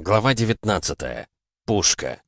Глава 19. Пушка.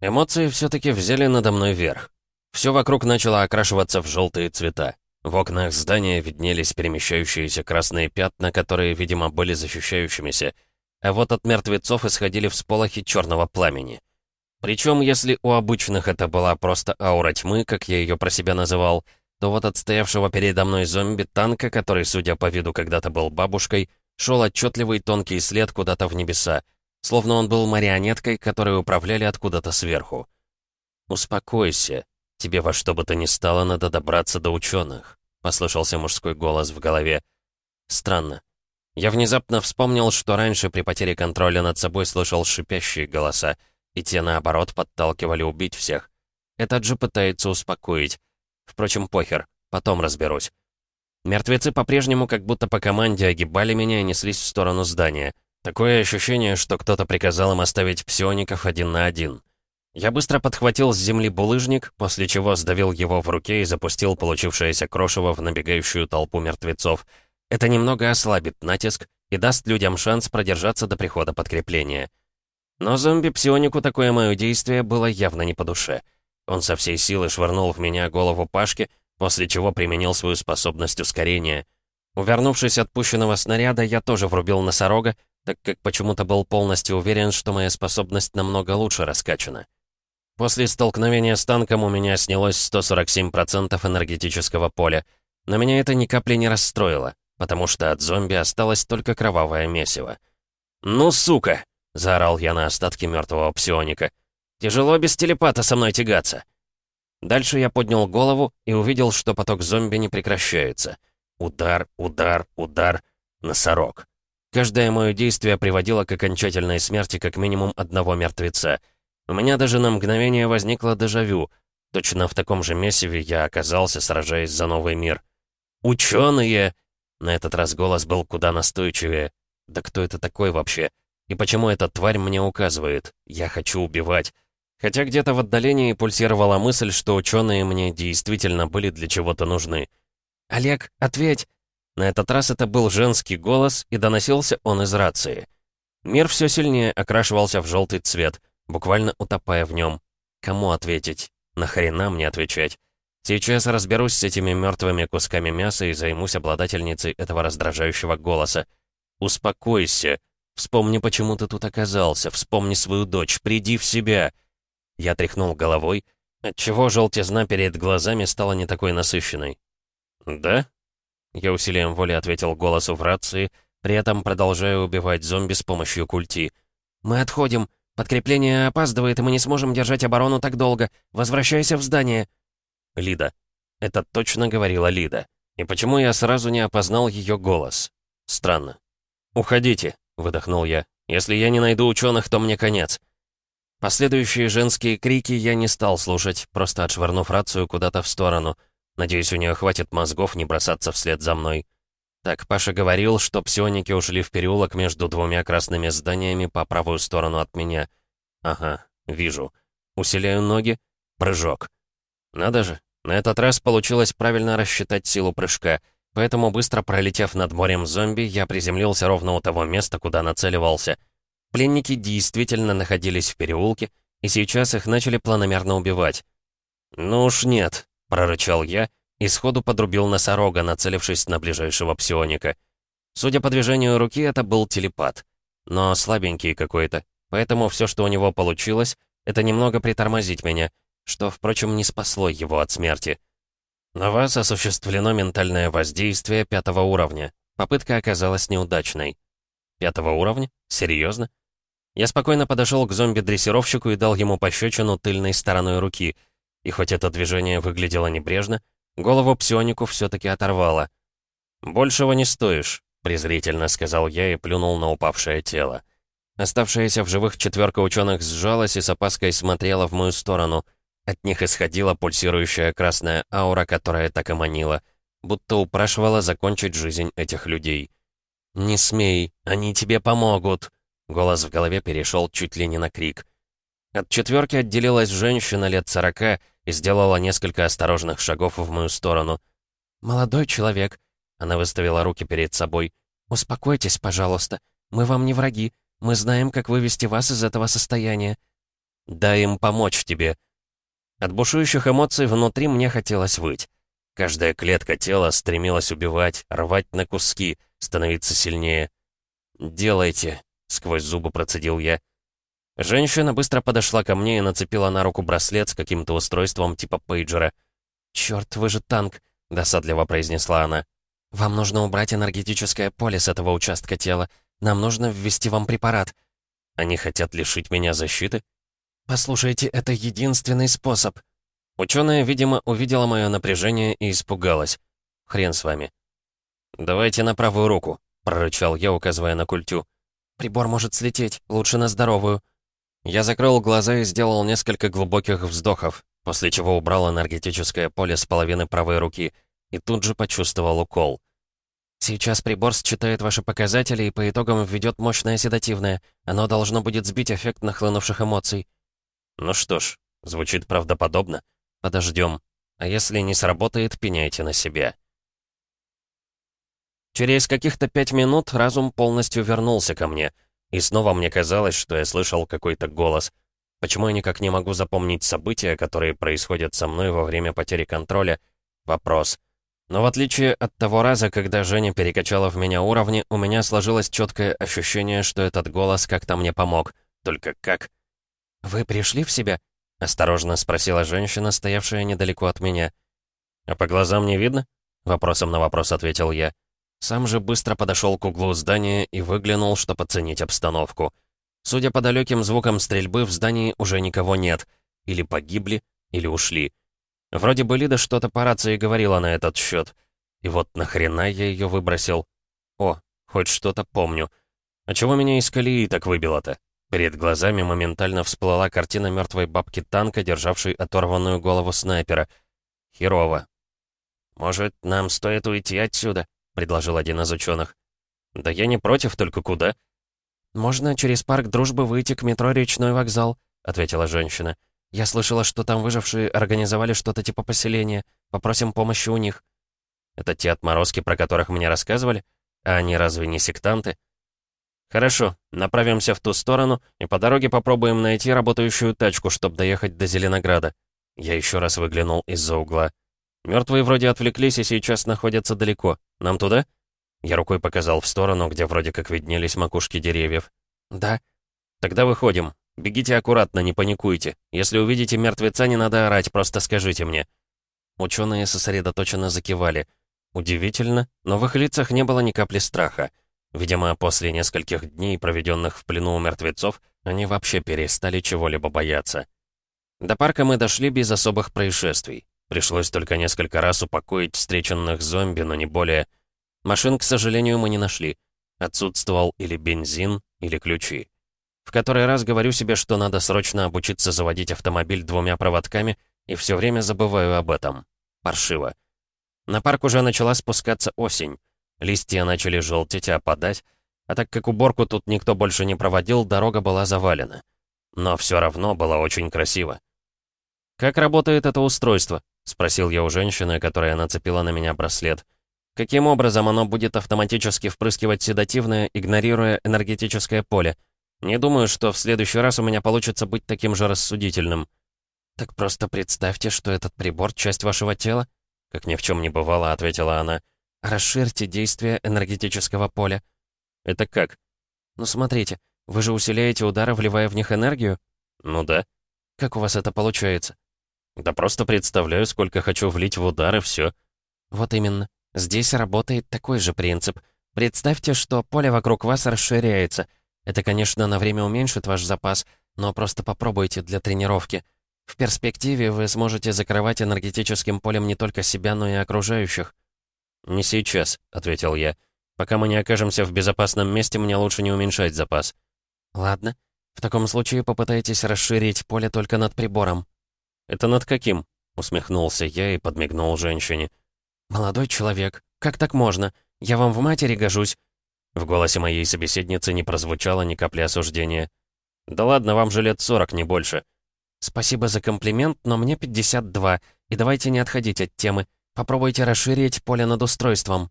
Эмоции все-таки взяли надо мной верх. Все вокруг начало окрашиваться в желтые цвета. В окнах здания виднелись перемещающиеся красные пятна, которые, видимо, были защищающимися. А вот от мертвецов исходили всполохи черного пламени. Причем, если у обычных это была просто аура тьмы, как я ее про себя называл, то вот от стоявшего передо мной зомби-танка, который, судя по виду, когда-то был бабушкой, шел отчетливый тонкий след куда-то в небеса, словно он был марионеткой, которой управляли откуда-то сверху. «Успокойся. Тебе во что бы то ни стало надо добраться до ученых», — послышался мужской голос в голове. Странно. Я внезапно вспомнил, что раньше при потере контроля над собой слышал шипящие голоса, и те, наоборот, подталкивали убить всех. Этот же пытается успокоить. Впрочем, похер, потом разберусь. Мертвецы по-прежнему как будто по команде огибали меня и неслись в сторону здания. Такое ощущение, что кто-то приказал им оставить псиоников один на один. Я быстро подхватил с земли булыжник, после чего сдавил его в руке и запустил получившееся крошево в набегающую толпу мертвецов. Это немного ослабит натиск и даст людям шанс продержаться до прихода подкрепления. Но зомби-псионику такое мое действие было явно не по душе. Он со всей силы швырнул в меня голову Пашки, после чего применил свою способность ускорения. Увернувшись от пущенного снаряда, я тоже врубил носорога, так как почему-то был полностью уверен, что моя способность намного лучше раскачана. После столкновения с танком у меня снялось 147% энергетического поля, но меня это ни капли не расстроило, потому что от зомби осталось только кровавое месиво. «Ну, сука!» — заорал я на остатки мертвого псионика. «Тяжело без телепата со мной тягаться!» Дальше я поднял голову и увидел, что поток зомби не прекращается. Удар, удар, удар. Носорог. Каждое мое действие приводило к окончательной смерти как минимум одного мертвеца. У меня даже на мгновение возникло дежавю. Точно в таком же месиве я оказался, сражаясь за новый мир. «Ученые!» На этот раз голос был куда настойчивее. «Да кто это такой вообще? И почему эта тварь мне указывает? Я хочу убивать. Хотя где-то в отдалении пульсировала мысль, что ученые мне действительно были для чего-то нужны. «Олег, ответь!» На этот раз это был женский голос, и доносился он из рации. Мир все сильнее окрашивался в желтый цвет, буквально утопая в нем. Кому ответить? Нахрена мне отвечать? Сейчас разберусь с этими мертвыми кусками мяса и займусь обладательницей этого раздражающего голоса. «Успокойся. Вспомни, почему ты тут оказался. Вспомни свою дочь. Приди в себя!» Я тряхнул головой, отчего желтизна перед глазами стала не такой насыщенной. «Да?» Я усилием воли ответил голосу в рации, при этом продолжая убивать зомби с помощью культи. «Мы отходим. Подкрепление опаздывает, и мы не сможем держать оборону так долго. Возвращайся в здание». «Лида». Это точно говорила Лида. И почему я сразу не опознал ее голос? Странно. «Уходите», — выдохнул я. «Если я не найду ученых, то мне конец». Последующие женские крики я не стал слушать, просто отшвырнув рацию куда-то в сторону. Надеюсь, у нее хватит мозгов не бросаться вслед за мной. Так, Паша говорил, что псионики ушли в переулок между двумя красными зданиями по правую сторону от меня. Ага, вижу. Усиляю ноги. Прыжок. Надо же, на этот раз получилось правильно рассчитать силу прыжка, поэтому быстро пролетев над морем зомби, я приземлился ровно у того места, куда нацеливался — Пленники действительно находились в переулке, и сейчас их начали планомерно убивать. «Ну уж нет», — прорычал я, и сходу подрубил носорога, нацелившись на ближайшего псионика. Судя по движению руки, это был телепат. Но слабенький какой-то, поэтому все, что у него получилось, это немного притормозить меня, что, впрочем, не спасло его от смерти. На вас осуществлено ментальное воздействие пятого уровня. Попытка оказалась неудачной. Пятого уровня? Серьезно? Я спокойно подошел к зомби-дрессировщику и дал ему пощечину тыльной стороной руки. И хоть это движение выглядело небрежно, голову псионику все-таки оторвало. «Большего не стоишь», — презрительно сказал я и плюнул на упавшее тело. Оставшаяся в живых четверка ученых сжалась и с опаской смотрела в мою сторону. От них исходила пульсирующая красная аура, которая так и манила, будто упрашивала закончить жизнь этих людей. «Не смей, они тебе помогут!» Голос в голове перешел чуть ли не на крик. От четверки отделилась женщина лет сорока и сделала несколько осторожных шагов в мою сторону. «Молодой человек», — она выставила руки перед собой, — «успокойтесь, пожалуйста. Мы вам не враги. Мы знаем, как вывести вас из этого состояния». «Дай им помочь тебе». От бушующих эмоций внутри мне хотелось выть. Каждая клетка тела стремилась убивать, рвать на куски, становиться сильнее. «Делайте», — сквозь зубы процедил я. Женщина быстро подошла ко мне и нацепила на руку браслет с каким-то устройством типа пейджера. «Чёрт, вы же танк», — досадливо произнесла она. «Вам нужно убрать энергетическое поле с этого участка тела. Нам нужно ввести вам препарат». «Они хотят лишить меня защиты?» «Послушайте, это единственный способ». Ученая, видимо, увидела мое напряжение и испугалась. «Хрен с вами». «Давайте на правую руку», — прорычал я, указывая на культю. «Прибор может слететь. Лучше на здоровую». Я закрыл глаза и сделал несколько глубоких вздохов, после чего убрал энергетическое поле с половины правой руки и тут же почувствовал укол. «Сейчас прибор считает ваши показатели и по итогам введет мощное седативное. Оно должно будет сбить эффект нахлынувших эмоций». «Ну что ж, звучит правдоподобно. Подождем. А если не сработает, пеняйте на себя». Через каких-то пять минут разум полностью вернулся ко мне — и снова мне казалось, что я слышал какой-то голос. Почему я никак не могу запомнить события, которые происходят со мной во время потери контроля? Вопрос. Но в отличие от того раза, когда Женя перекачала в меня уровни, у меня сложилось четкое ощущение, что этот голос как-то мне помог. Только как? «Вы пришли в себя?» — осторожно спросила женщина, стоявшая недалеко от меня. «А по глазам не видно?» — вопросом на вопрос ответил я. Сам же быстро подошел к углу здания и выглянул, чтобы оценить обстановку. Судя по далеким звукам стрельбы, в здании уже никого нет. Или погибли, или ушли. Вроде бы Лида что-то по рации говорила на этот счет. И вот нахрена я ее выбросил? О, хоть что-то помню. А чего меня из колеи так выбило-то? Перед глазами моментально всплыла картина мертвой бабки танка, державшей оторванную голову снайпера. Херово. «Может, нам стоит уйти отсюда?» — предложил один из ученых. «Да я не против, только куда?» «Можно через парк дружбы выйти к метро «Речной вокзал», — ответила женщина. «Я слышала, что там выжившие организовали что-то типа поселения. Попросим помощи у них». «Это те отморозки, про которых мне рассказывали? А они разве не сектанты?» «Хорошо, направимся в ту сторону и по дороге попробуем найти работающую тачку, чтобы доехать до Зеленограда». Я еще раз выглянул из-за угла. Мертвые вроде отвлеклись и сейчас находятся далеко. Нам туда?» Я рукой показал в сторону, где вроде как виднелись макушки деревьев. «Да». «Тогда выходим. Бегите аккуратно, не паникуйте. Если увидите мертвеца, не надо орать, просто скажите мне». Ученые сосредоточенно закивали. Удивительно, но в их лицах не было ни капли страха. Видимо, после нескольких дней, проведенных в плену у мертвецов, они вообще перестали чего-либо бояться. До парка мы дошли без особых происшествий. Пришлось только несколько раз упокоить встреченных зомби, но не более. Машин, к сожалению, мы не нашли. Отсутствовал или бензин, или ключи. В который раз говорю себе, что надо срочно обучиться заводить автомобиль двумя проводками, и все время забываю об этом. Паршиво. На парк уже начала спускаться осень. Листья начали желтеть и опадать, а так как уборку тут никто больше не проводил, дорога была завалена. Но все равно было очень красиво. «Как работает это устройство?» — спросил я у женщины, которая нацепила на меня браслет. «Каким образом оно будет автоматически впрыскивать седативное, игнорируя энергетическое поле? Не думаю, что в следующий раз у меня получится быть таким же рассудительным». «Так просто представьте, что этот прибор — часть вашего тела?» Как ни в чем не бывало, ответила она. «Расширьте действие энергетического поля». «Это как?» «Ну смотрите, вы же усиляете удары, вливая в них энергию?» «Ну да». «Как у вас это получается?» Да просто представляю, сколько хочу влить в удар, и все. Вот именно. Здесь работает такой же принцип. Представьте, что поле вокруг вас расширяется. Это, конечно, на время уменьшит ваш запас, но просто попробуйте для тренировки. В перспективе вы сможете закрывать энергетическим полем не только себя, но и окружающих. «Не сейчас», — ответил я. «Пока мы не окажемся в безопасном месте, мне лучше не уменьшать запас». «Ладно. В таком случае попытайтесь расширить поле только над прибором». «Это над каким?» — усмехнулся я и подмигнул женщине. «Молодой человек, как так можно? Я вам в матери гожусь». В голосе моей собеседницы не прозвучало ни капли осуждения. «Да ладно, вам же лет сорок, не больше». «Спасибо за комплимент, но мне 52, и давайте не отходить от темы. Попробуйте расширить поле над устройством».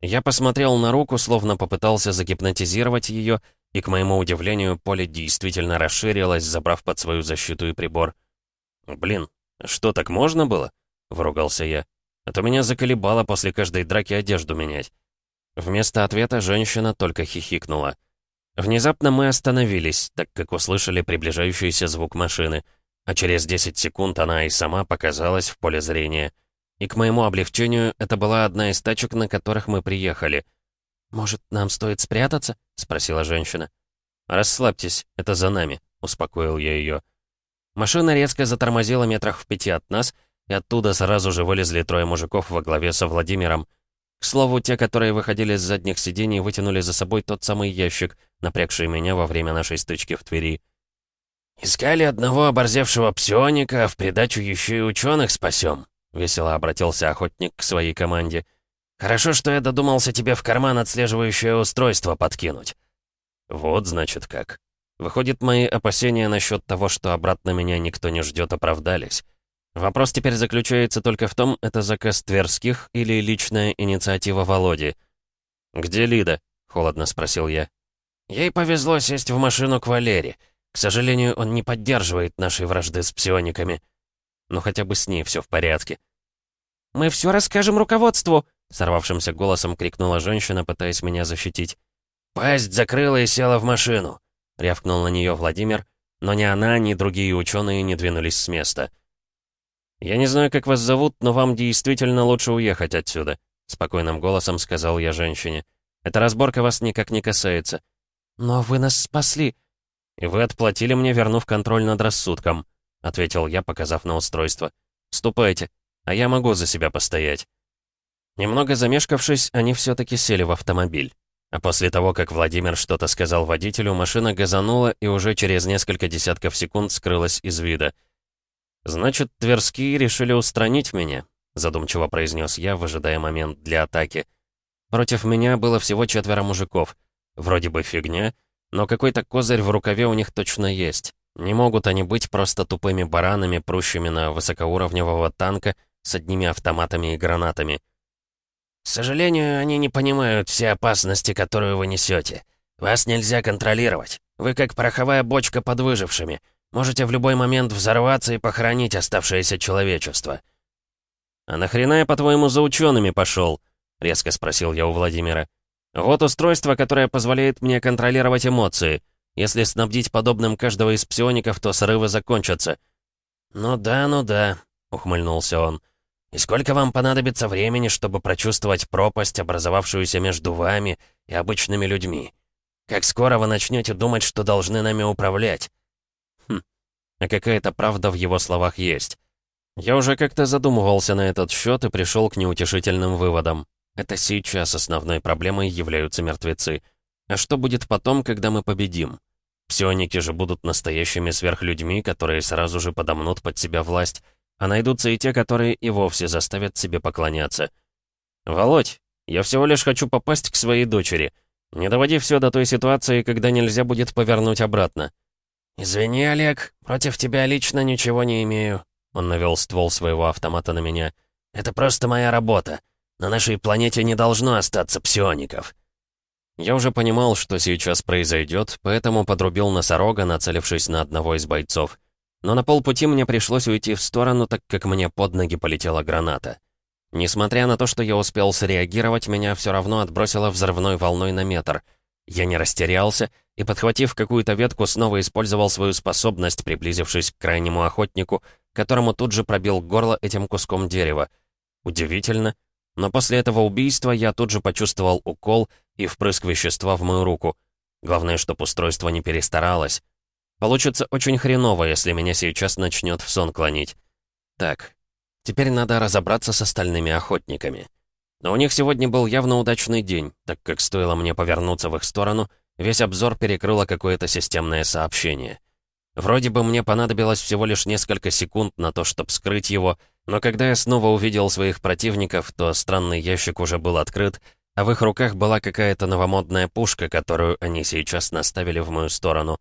Я посмотрел на руку, словно попытался загипнотизировать ее, и, к моему удивлению, поле действительно расширилось, забрав под свою защиту и прибор. «Блин, что, так можно было?» — выругался я. «А то меня заколебало после каждой драки одежду менять». Вместо ответа женщина только хихикнула. Внезапно мы остановились, так как услышали приближающийся звук машины, а через 10 секунд она и сама показалась в поле зрения. И к моему облегчению, это была одна из тачек, на которых мы приехали. «Может, нам стоит спрятаться?» — спросила женщина. «Расслабьтесь, это за нами», — успокоил я ее. Машина резко затормозила метрах в пяти от нас, и оттуда сразу же вылезли трое мужиков во главе со Владимиром. К слову, те, которые выходили с задних сидений, вытянули за собой тот самый ящик, напрягший меня во время нашей стычки в Твери. «Искали одного оборзевшего псионика, а в придачу еще и ученых спасем», — весело обратился охотник к своей команде. «Хорошо, что я додумался тебе в карман отслеживающее устройство подкинуть». «Вот, значит, как. Выходит, мои опасения насчет того, что обратно меня никто не ждет, оправдались. Вопрос теперь заключается только в том, это заказ Тверских или личная инициатива Володи. «Где Лида?» — холодно спросил я. «Ей повезло сесть в машину к Валере. К сожалению, он не поддерживает нашей вражды с псиониками. Но хотя бы с ней все в порядке». «Мы все расскажем руководству!» — сорвавшимся голосом крикнула женщина, пытаясь меня защитить. «Пасть закрыла и села в машину!» — рявкнул на нее Владимир, но ни она, ни другие ученые не двинулись с места. «Я не знаю, как вас зовут, но вам действительно лучше уехать отсюда», — спокойным голосом сказал я женщине. «Эта разборка вас никак не касается». «Но вы нас спасли». «И вы отплатили мне, вернув контроль над рассудком», — ответил я, показав на устройство. «Ступайте, а я могу за себя постоять». Немного замешкавшись, они все-таки сели в автомобиль. А после того, как Владимир что-то сказал водителю, машина газанула и уже через несколько десятков секунд скрылась из вида — «Значит, Тверские решили устранить меня», — задумчиво произнес я, выжидая момент для атаки. Против меня было всего четверо мужиков. Вроде бы фигня, но какой-то козырь в рукаве у них точно есть. Не могут они быть просто тупыми баранами, прущими на высокоуровневого танка с одними автоматами и гранатами. «К сожалению, они не понимают все опасности, которую вы несете. Вас нельзя контролировать. Вы как пороховая бочка под выжившими. Можете в любой момент взорваться и похоронить оставшееся человечество». «А нахрена я, по-твоему, за учеными пошел?» — резко спросил я у Владимира. «Вот устройство, которое позволяет мне контролировать эмоции. Если снабдить подобным каждого из псиоников, то срывы закончатся». «Ну да, ну да», — ухмыльнулся он. «И сколько вам понадобится времени, чтобы прочувствовать пропасть, образовавшуюся между вами и обычными людьми? Как скоро вы начнете думать, что должны нами управлять? а какая-то правда в его словах есть. Я уже как-то задумывался на этот счет и пришел к неутешительным выводам. Это сейчас основной проблемой являются мертвецы. А что будет потом, когда мы победим? Псионики же будут настоящими сверхлюдьми, которые сразу же подомнут под себя власть, а найдутся и те, которые и вовсе заставят себе поклоняться. «Володь, я всего лишь хочу попасть к своей дочери. Не доводи все до той ситуации, когда нельзя будет повернуть обратно». «Извини, Олег, против тебя лично ничего не имею». Он навел ствол своего автомата на меня. «Это просто моя работа. На нашей планете не должно остаться псиоников». Я уже понимал, что сейчас произойдет, поэтому подрубил носорога, нацелившись на одного из бойцов. Но на полпути мне пришлось уйти в сторону, так как мне под ноги полетела граната. Несмотря на то, что я успел среагировать, меня все равно отбросило взрывной волной на метр — я не растерялся и, подхватив какую-то ветку, снова использовал свою способность, приблизившись к крайнему охотнику, которому тут же пробил горло этим куском дерева. Удивительно, но после этого убийства я тут же почувствовал укол и впрыск вещества в мою руку. Главное, чтоб устройство не перестаралось. Получится очень хреново, если меня сейчас начнет в сон клонить. Так, теперь надо разобраться с остальными охотниками. Но у них сегодня был явно удачный день, так как стоило мне повернуться в их сторону, весь обзор перекрыло какое-то системное сообщение. Вроде бы мне понадобилось всего лишь несколько секунд на то, чтобы скрыть его, но когда я снова увидел своих противников, то странный ящик уже был открыт, а в их руках была какая-то новомодная пушка, которую они сейчас наставили в мою сторону.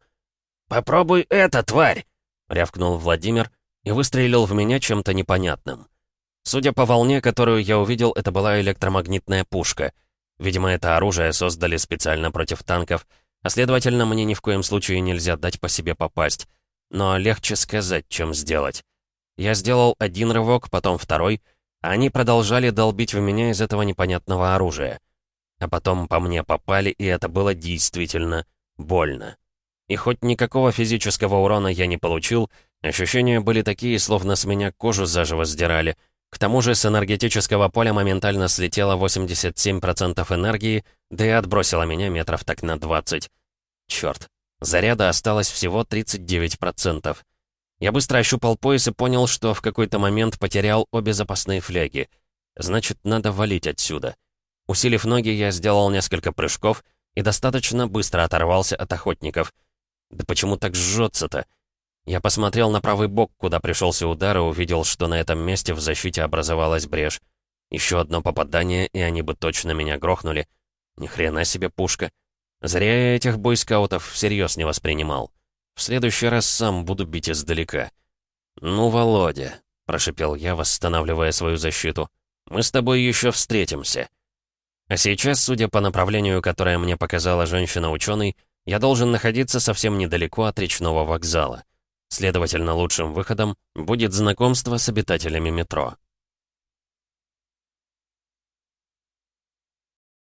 «Попробуй это, тварь!» — рявкнул Владимир и выстрелил в меня чем-то непонятным. Судя по волне, которую я увидел, это была электромагнитная пушка. Видимо, это оружие создали специально против танков, а следовательно, мне ни в коем случае нельзя дать по себе попасть. Но легче сказать, чем сделать. Я сделал один рывок, потом второй, а они продолжали долбить в меня из этого непонятного оружия. А потом по мне попали, и это было действительно больно. И хоть никакого физического урона я не получил, ощущения были такие, словно с меня кожу заживо сдирали. К тому же с энергетического поля моментально слетело 87% энергии, да и отбросило меня метров так на 20. Черт, заряда осталось всего 39%. Я быстро ощупал пояс и понял, что в какой-то момент потерял обе запасные фляги. Значит, надо валить отсюда. Усилив ноги, я сделал несколько прыжков и достаточно быстро оторвался от охотников. Да почему так жжется-то? Я посмотрел на правый бок, куда пришелся удар, и увидел, что на этом месте в защите образовалась брешь. Еще одно попадание, и они бы точно меня грохнули. Ни хрена себе пушка. Зря я этих бойскаутов всерьез не воспринимал. В следующий раз сам буду бить издалека. «Ну, Володя», — прошипел я, восстанавливая свою защиту, — «мы с тобой еще встретимся». А сейчас, судя по направлению, которое мне показала женщина-ученый, я должен находиться совсем недалеко от речного вокзала. Следовательно, лучшим выходом будет знакомство с обитателями метро.